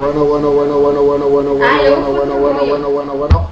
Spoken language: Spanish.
Bueno, bueno, bueno, bueno, bueno, bueno, bueno, bueno, bueno, bueno, bueno, bueno, bueno.